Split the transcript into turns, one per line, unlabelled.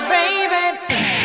Baby.